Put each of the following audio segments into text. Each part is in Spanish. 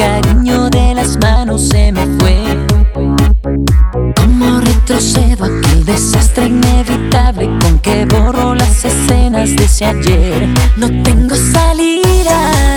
cariño de las manos se me fue. Como retrocedo aquel desastre inevitable con que borro las escenas de ese ayer. No tengo salida.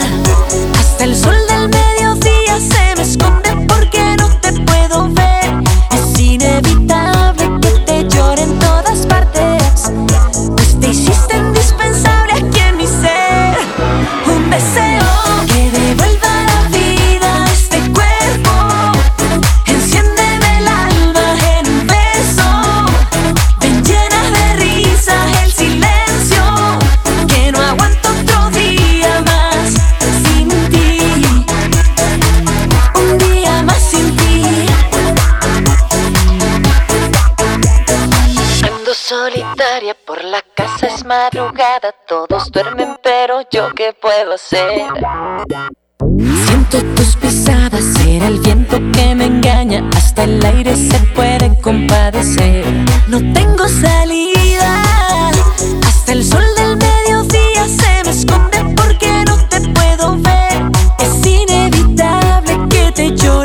solitaria por la casa es madrugada, todos duermen, pero yo qué puedo hacer. Siento tus pisadas, será el viento que me engaña, hasta el aire se puede compadecer. No tengo salida, hasta el sol del mediodía se me esconde porque no te puedo ver. Es inevitable que te llore.